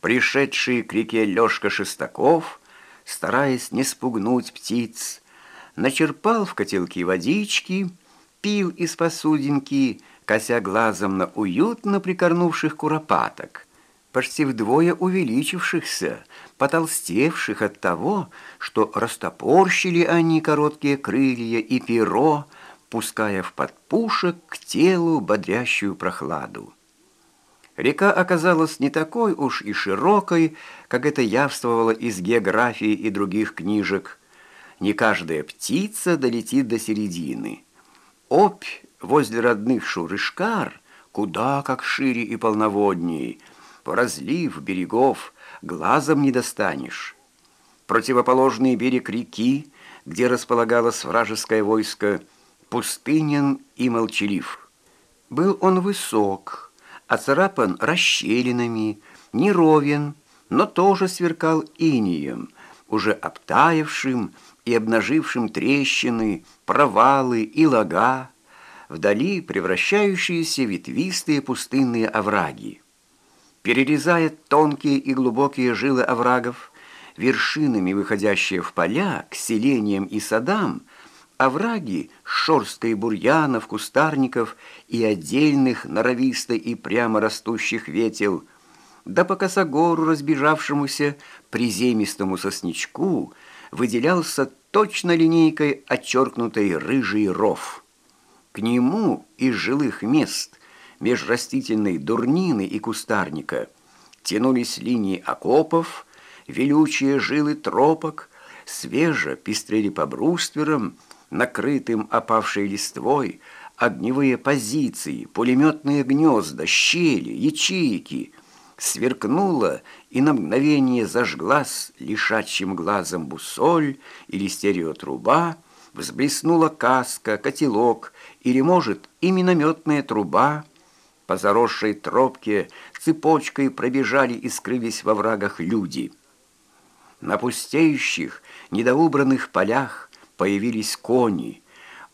Пришедший к реке Лёшка Шестаков, стараясь не спугнуть птиц, начерпал в котелки водички, пил из посудинки, кося глазом на уютно прикорнувших куропаток, почти вдвое увеличившихся, потолстевших от того, что растопорщили они короткие крылья и перо, пуская в подпушек к телу бодрящую прохладу. Река оказалась не такой уж и широкой, как это явствовало из географии и других книжек. Не каждая птица долетит до середины. Опь возле родных Шурышкар куда как шире и полноводней. По разлив берегов глазом не достанешь. Противоположный берег реки, где располагалось вражеское войско, пустынен и молчалив. Был он высок, оцарапан расщелинами, неровен, но тоже сверкал инием, уже обтаявшим и обнажившим трещины, провалы и лага, вдали превращающиеся ветвистые пустынные овраги. Перерезая тонкие и глубокие жилы оврагов, вершинами выходящие в поля, к селениям и садам, овраги шорсткой бурьянов, кустарников и отдельных норовисто и прямо растущих ветел, да по косогору разбежавшемуся приземистому сосничку выделялся точно линейкой отчеркнутый рыжий ров. К нему из жилых мест, меж растительной дурнины и кустарника, тянулись линии окопов, велючие жилы тропок, свеже пестрели по брустверам, накрытым опавшей листвой, огневые позиции, пулеметные гнезда, щели, ячейки. Сверкнула и на мгновение зажглась лишачьим глазом бусоль или стереотруба, взблеснула каска, котелок или, может, и минометная труба. По заросшей тропке цепочкой пробежали и скрылись во врагах люди. На пустеющих, недоубранных полях появились кони.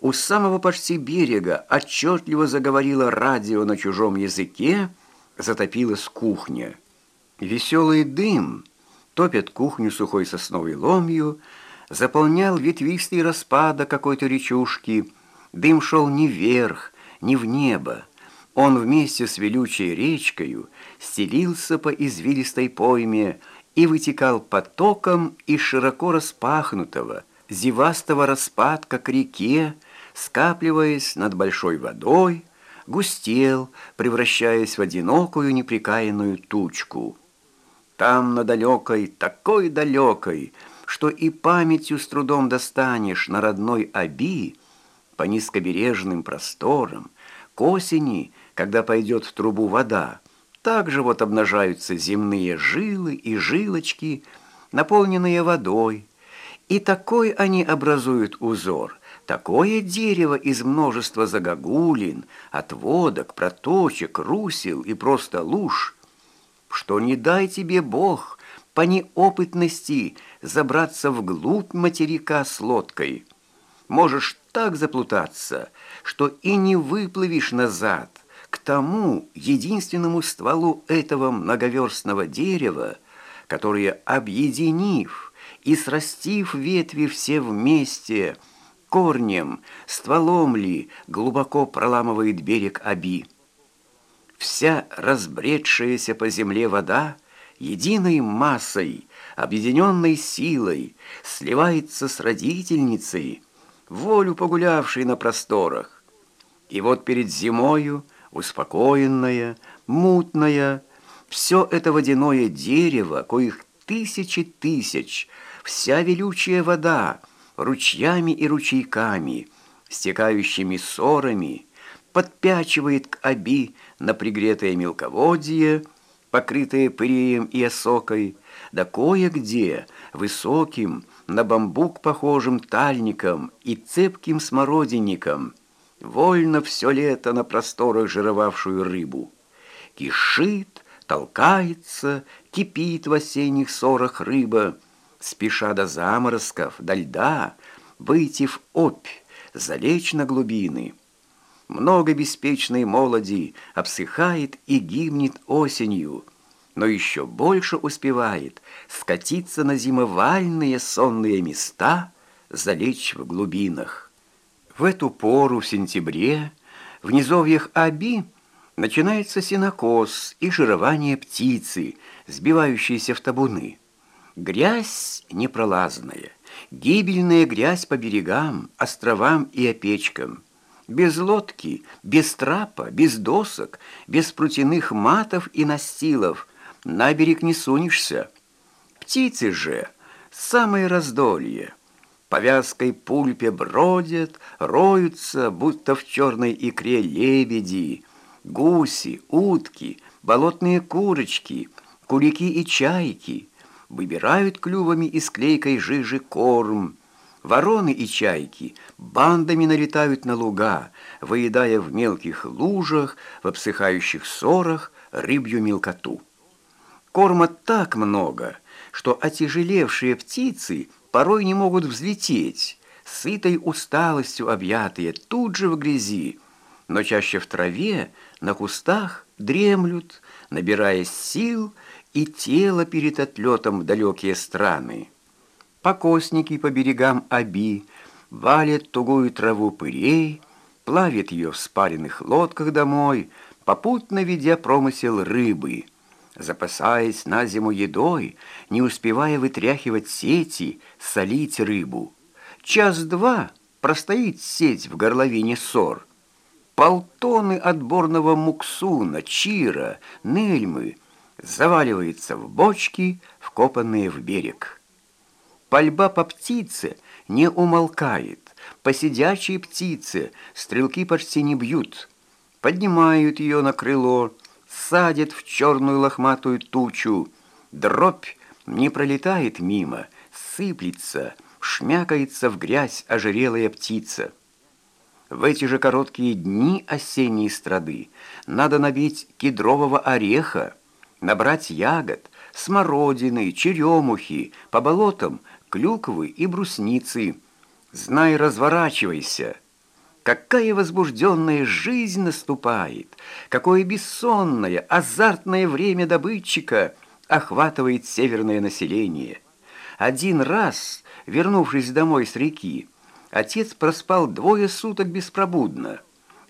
У самого почти берега отчетливо заговорило радио на чужом языке, затопилась кухня. Веселый дым, топят кухню сухой сосновой ломью, заполнял ветвистый распада какой-то речушки. Дым шел не вверх, не в небо. Он вместе с велючей речкою стелился по извилистой пойме и вытекал потоком из широко распахнутого, зевастого распадка к реке, скапливаясь над большой водой, густел, превращаясь в одинокую неприкаянную тучку. Там, на далекой, такой далекой, что и памятью с трудом достанешь на родной Аби, по низкобережным просторам, к осени, когда пойдет в трубу вода, также вот обнажаются земные жилы и жилочки, наполненные водой, и такой они образуют узор, такое дерево из множества загогулин, отводок, проточек, русел и просто луж, что не дай тебе Бог по неопытности забраться вглубь материка с лодкой. Можешь так заплутаться, что и не выплывешь назад к тому единственному стволу этого многоверстного дерева, которое, объединив, и, срастив ветви все вместе, корнем, стволом ли, глубоко проламывает берег Аби. Вся разбредшаяся по земле вода единой массой, объединенной силой, сливается с родительницей, волю погулявшей на просторах. И вот перед зимою, успокоенная, мутная, все это водяное дерево, коих тысячи тысяч, вся велючая вода, ручьями и ручейками, стекающими ссорами, подпячивает к оби на пригретое мелководье, покрытое пыреем и осокой, да кое-где высоким, на бамбук похожим тальником и цепким смородинником, вольно все лето на просторах жировавшую рыбу. Кишит, толкается, кипит в осенних ссорах рыба, спеша до заморозков, до льда, выйти в опь, залечь на глубины. Много беспечной молоди обсыхает и гибнет осенью. но еще больше успевает скатиться на зимовальные сонные места, залечь в глубинах. В эту пору в сентябре в низовьях Аби начинается синокос и жирование птицы, сбивающиеся в табуны. Грязь непролазная, гибельная грязь по берегам, островам и опечкам. Без лодки, без трапа, без досок, без прутяных матов и настилов на берег не сунешься. Птицы же самое раздолье. По вязкой пульпе бродят, роются, будто в черной икре лебеди, гуси, утки, болотные курочки, кулики и чайки — выбирают клювами и склейкой жижи корм. Вороны и чайки бандами налетают на луга, выедая в мелких лужах, в обсыхающих сорах рыбью мелкоту. Корма так много, что отяжелевшие птицы порой не могут взлететь, сытой усталостью объятые тут же в грязи, но чаще в траве, на кустах дремлют, набирая сил и тело перед отлетом в далекие страны. Покосники по берегам Аби валят тугую траву пырей, плавят ее в спаренных лодках домой, попутно ведя промысел рыбы, запасаясь на зиму едой, не успевая вытряхивать сети, солить рыбу. Час-два простоит сеть в горловине ссор. Полтоны отборного муксуна, чира, нельмы — заваливается в бочки, вкопанные в берег. Пальба по птице не умолкает. По сидячей птице стрелки почти не бьют. Поднимают ее на крыло, садят в черную лохматую тучу. Дробь не пролетает мимо, сыплется, шмякается в грязь ожирелая птица. В эти же короткие дни осенней страды надо набить кедрового ореха, набрать ягод, смородины, черемухи, по болотам клюквы и брусницы. Знай, разворачивайся. Какая возбужденная жизнь наступает, какое бессонное, азартное время добытчика охватывает северное население. Один раз, вернувшись домой с реки, отец проспал двое суток беспробудно.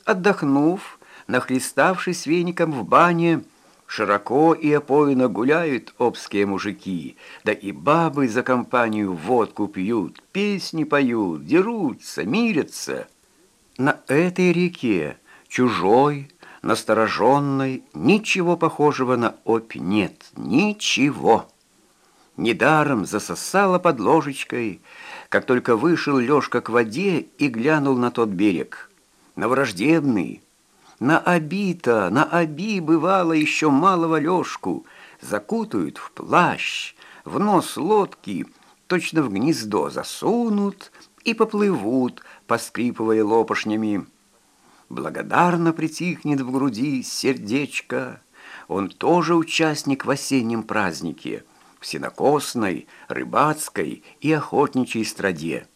Отдохнув, нахлеставшись веником в бане, Широко и опойно гуляют обские мужики, да и бабы за компанию водку пьют, песни поют, дерутся, мирятся. На этой реке, чужой, настороженной, ничего похожего на опь нет, ничего. Недаром засосала под ложечкой, как только вышел Лёшка к воде и глянул на тот берег. На враждебный, на обита, на оби бывало еще малого Лешку, закутают в плащ, в нос лодки, точно в гнездо засунут и поплывут, поскрипывая лопашнями. Благодарно притихнет в груди сердечко. Он тоже участник в осеннем празднике, в сенокосной, рыбацкой и охотничьей страде.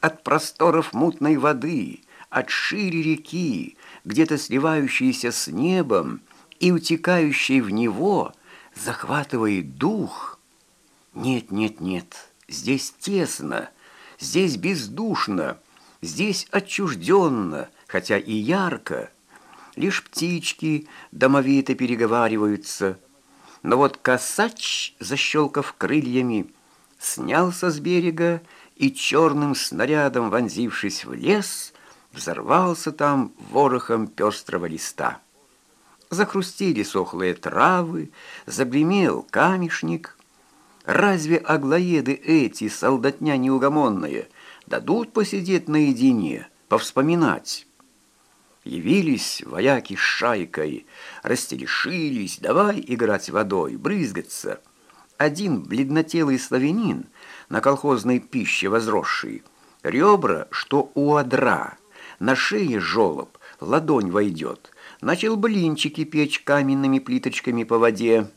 От просторов мутной воды, от шире реки, где-то сливающийся с небом и утекающий в него, захватывает дух. Нет, нет, нет, здесь тесно, здесь бездушно, здесь отчужденно, хотя и ярко. Лишь птички домовито переговариваются. Но вот косач, защелкав крыльями, снялся с берега и черным снарядом, вонзившись в лес, взорвался там ворохом пестрого листа. Захрустили сохлые травы, загремел камешник. Разве аглоеды эти, солдатня неугомонные, дадут посидеть наедине, повспоминать? Явились вояки с шайкой, растелешились, давай играть водой, брызгаться. Один бледнотелый славянин, на колхозной пище возросший, ребра, что у одра — на шее жолоб, ладонь войдет. Начал блинчики печь каменными плиточками по воде.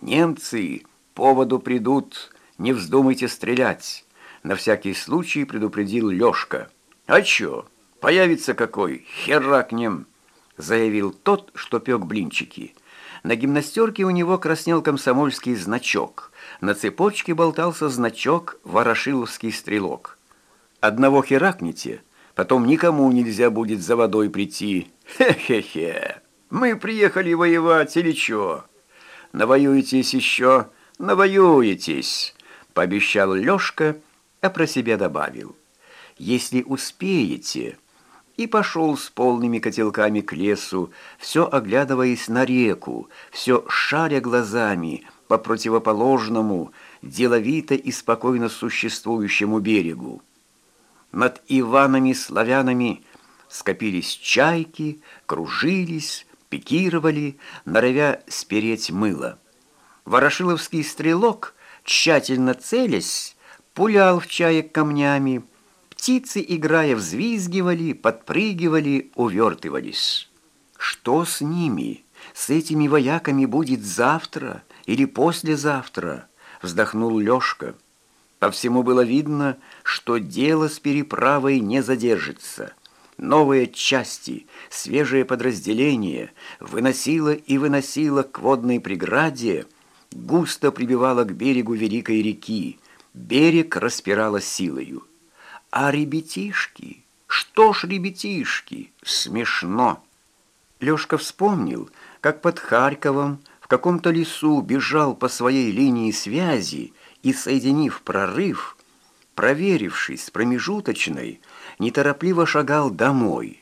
«Немцы поводу придут, не вздумайте стрелять», на всякий случай предупредил Лёшка. «А чё, появится какой, херакнем», заявил тот, что пёк блинчики. На гимнастерке у него краснел комсомольский значок. На цепочке болтался значок «Ворошиловский стрелок». Одного херакните, потом никому нельзя будет за водой прийти. Хе-хе-хе. Мы приехали воевать или чё? Навоюетесь еще, навоюетесь, пообещал Лёшка, а про себя добавил. Если успеете, и пошел с полными котелками к лесу, все оглядываясь на реку, все шаря глазами по противоположному, деловито и спокойно существующему берегу. Над Иванами-славянами скопились чайки, кружились, пикировали, норовя спереть мыло. Ворошиловский стрелок, тщательно целясь, пулял в чаек камнями, Птицы, играя, взвизгивали, подпрыгивали, увертывались. Что с ними, с этими вояками будет завтра или послезавтра? Вздохнул Лёшка. По всему было видно, что дело с переправой не задержится. Новые части, свежее подразделение выносило и выносило к водной преграде, густо прибивало к берегу великой реки. Берег распирало силою. А ребятишки? Что ж ребятишки? Смешно. Лёшка вспомнил, как под Харьковом в каком-то лесу бежал по своей линии связи и, соединив прорыв, проверившись с промежуточной, неторопливо шагал домой.